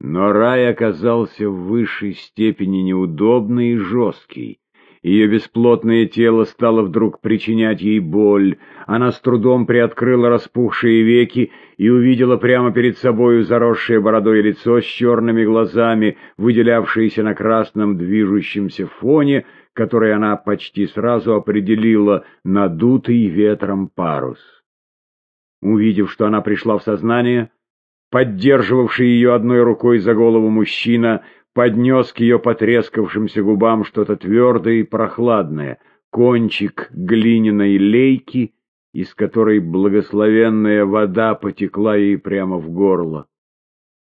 Но рай оказался в высшей степени неудобный и жесткий. Ее бесплотное тело стало вдруг причинять ей боль. Она с трудом приоткрыла распухшие веки и увидела прямо перед собою заросшее бородой лицо с черными глазами, выделявшееся на красном движущемся фоне, который она почти сразу определила надутый ветром парус. Увидев, что она пришла в сознание, поддерживавший ее одной рукой за голову мужчина поднес к ее потрескавшимся губам что-то твердое и прохладное, кончик глиняной лейки, из которой благословенная вода потекла ей прямо в горло.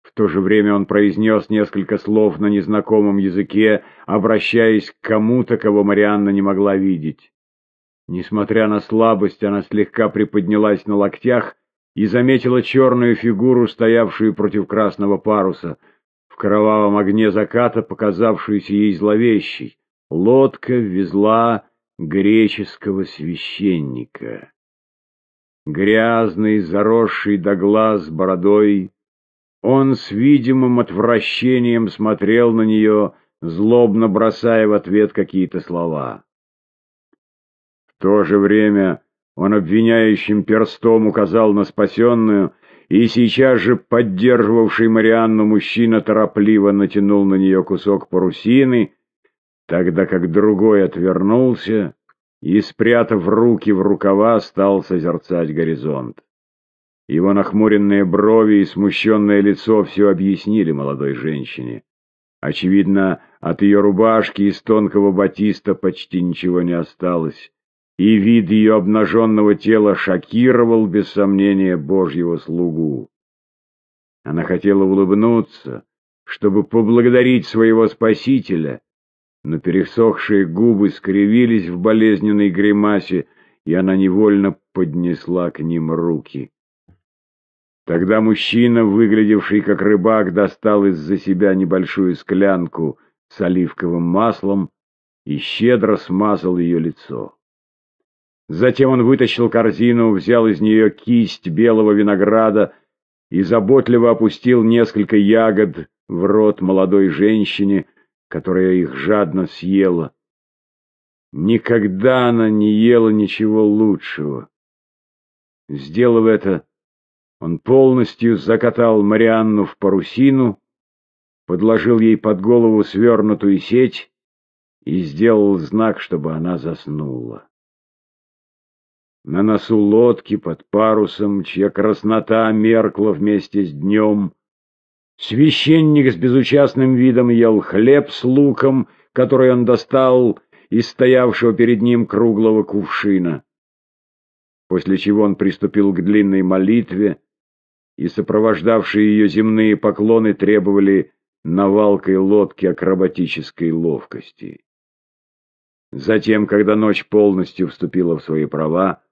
В то же время он произнес несколько слов на незнакомом языке, обращаясь к кому-то, кого Марианна не могла видеть. Несмотря на слабость, она слегка приподнялась на локтях и заметила черную фигуру, стоявшую против красного паруса — кровавом огне заката, показавшуюся ей зловещей. Лодка везла греческого священника. Грязный, заросший до глаз бородой, он с видимым отвращением смотрел на нее, злобно бросая в ответ какие-то слова. В то же время он обвиняющим перстом указал на спасенную, и сейчас же поддерживавший Марианну мужчина торопливо натянул на нее кусок парусины, тогда как другой отвернулся и, спрятав руки в рукава, стал созерцать горизонт. Его нахмуренные брови и смущенное лицо все объяснили молодой женщине. Очевидно, от ее рубашки из тонкого батиста почти ничего не осталось и вид ее обнаженного тела шокировал, без сомнения, Божьего слугу. Она хотела улыбнуться, чтобы поблагодарить своего Спасителя, но пересохшие губы скривились в болезненной гримасе, и она невольно поднесла к ним руки. Тогда мужчина, выглядевший как рыбак, достал из-за себя небольшую склянку с оливковым маслом и щедро смазал ее лицо. Затем он вытащил корзину, взял из нее кисть белого винограда и заботливо опустил несколько ягод в рот молодой женщине, которая их жадно съела. Никогда она не ела ничего лучшего. Сделав это, он полностью закатал Марианну в парусину, подложил ей под голову свернутую сеть и сделал знак, чтобы она заснула. На носу лодки под парусом, чья краснота меркла вместе с днем. Священник с безучастным видом ел хлеб с луком, который он достал из стоявшего перед ним круглого кувшина. После чего он приступил к длинной молитве, и сопровождавшие ее земные поклоны требовали навалкой лодки акробатической ловкости. Затем, когда ночь полностью вступила в свои права,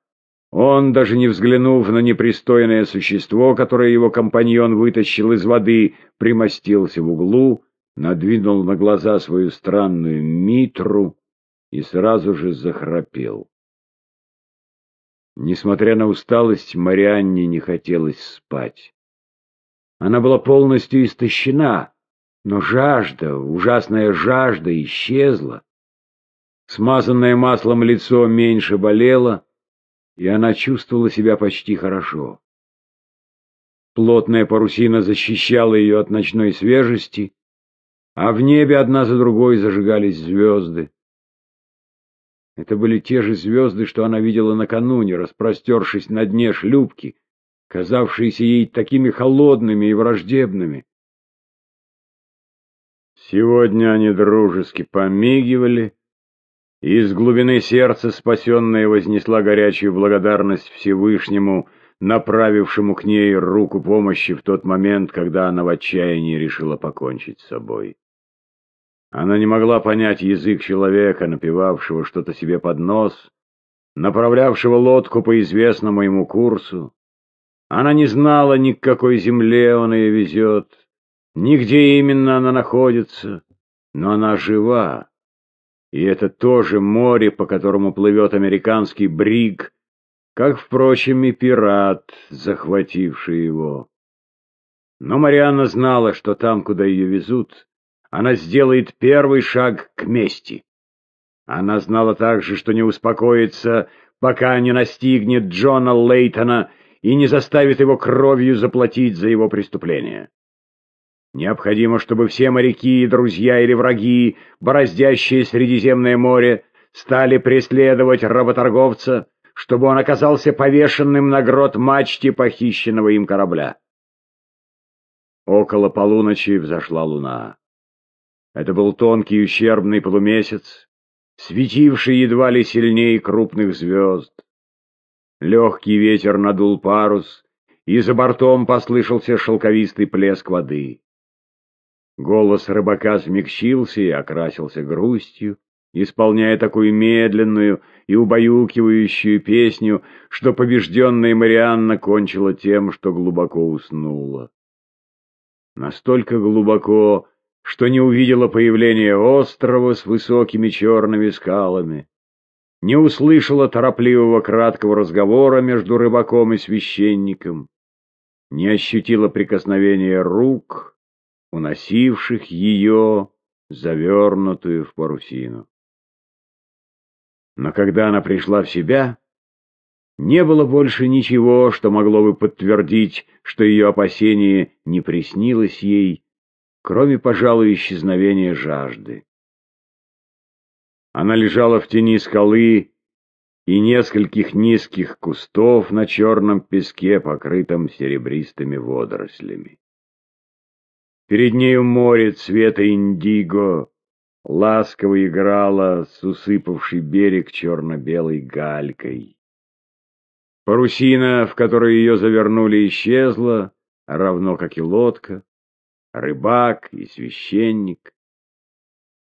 он, даже не взглянув на непристойное существо, которое его компаньон вытащил из воды, примостился в углу, надвинул на глаза свою странную митру и сразу же захрапел. Несмотря на усталость, Марианне не хотелось спать. Она была полностью истощена, но жажда, ужасная жажда исчезла. Смазанное маслом лицо меньше болело, и она чувствовала себя почти хорошо. Плотная парусина защищала ее от ночной свежести, а в небе одна за другой зажигались звезды. Это были те же звезды, что она видела накануне, распростершись на дне шлюпки, казавшиеся ей такими холодными и враждебными. Сегодня они дружески помигивали, из глубины сердца спасенная вознесла горячую благодарность Всевышнему, направившему к ней руку помощи в тот момент, когда она в отчаянии решила покончить с собой. Она не могла понять язык человека, напевавшего что-то себе под нос, направлявшего лодку по известному ему курсу. Она не знала ни к какой земле он ее везет, ни где именно она находится, но она жива и это тоже море, по которому плывет американский бриг, как, впрочем, и пират, захвативший его. Но Марианна знала, что там, куда ее везут, она сделает первый шаг к мести. Она знала также, что не успокоится, пока не настигнет Джона Лейтона и не заставит его кровью заплатить за его преступление. Необходимо, чтобы все моряки, друзья или враги, бороздящие Средиземное море, стали преследовать работорговца, чтобы он оказался повешенным на грот мачте похищенного им корабля. Около полуночи взошла луна. Это был тонкий ущербный полумесяц, светивший едва ли сильнее крупных звезд. Легкий ветер надул парус, и за бортом послышался шелковистый плеск воды. Голос рыбака смягчился и окрасился грустью, исполняя такую медленную и убаюкивающую песню, что побежденная Марианна кончила тем, что глубоко уснула. Настолько глубоко, что не увидела появления острова с высокими черными скалами, не услышала торопливого краткого разговора между рыбаком и священником, не ощутила прикосновения рук, уносивших ее, завернутую в парусину. Но когда она пришла в себя, не было больше ничего, что могло бы подтвердить, что ее опасение не приснилось ей, кроме, пожалуй, исчезновения жажды. Она лежала в тени скалы и нескольких низких кустов на черном песке, покрытом серебристыми водорослями. Перед нею море цвета индиго ласково играло с усыпавший берег черно-белой галькой. Парусина, в которой ее завернули, исчезла, равно как и лодка, рыбак и священник.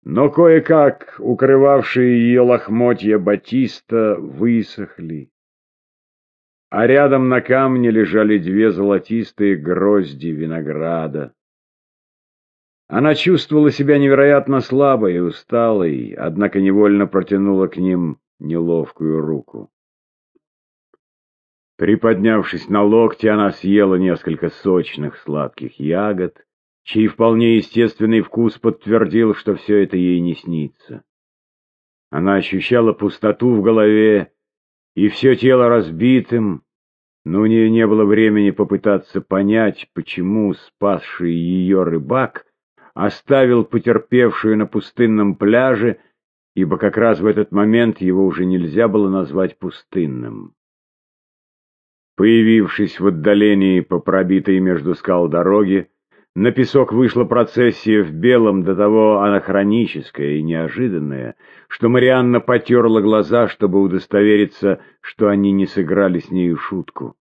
Но кое-как укрывавшие ее лохмотья батиста высохли, а рядом на камне лежали две золотистые грозди винограда. Она чувствовала себя невероятно слабой и усталой, однако невольно протянула к ним неловкую руку. Приподнявшись на локте, она съела несколько сочных сладких ягод, чей вполне естественный вкус подтвердил, что все это ей не снится. Она ощущала пустоту в голове и все тело разбитым, но у нее не было времени попытаться понять, почему спасший ее рыбак оставил потерпевшую на пустынном пляже, ибо как раз в этот момент его уже нельзя было назвать пустынным. Появившись в отдалении по пробитой между скал дороге, на песок вышла процессия в белом, до того анахроническая и неожиданная, что Марианна потерла глаза, чтобы удостовериться, что они не сыграли с нею шутку.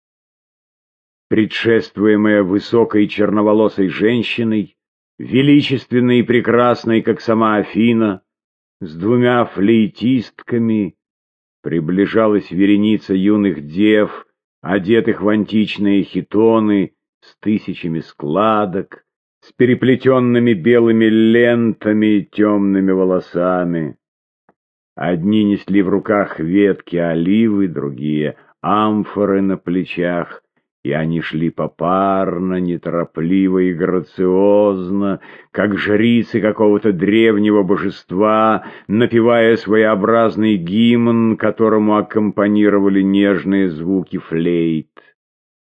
Предшествуемая высокой черноволосой женщиной, величественной и прекрасной, как сама Афина, с двумя флейтистками, приближалась вереница юных дев, одетых в античные хитоны, с тысячами складок, с переплетенными белыми лентами и темными волосами. Одни несли в руках ветки оливы, другие — амфоры на плечах, и они шли попарно, неторопливо и грациозно, как жрицы какого-то древнего божества, напевая своеобразный гимн, которому аккомпанировали нежные звуки флейт.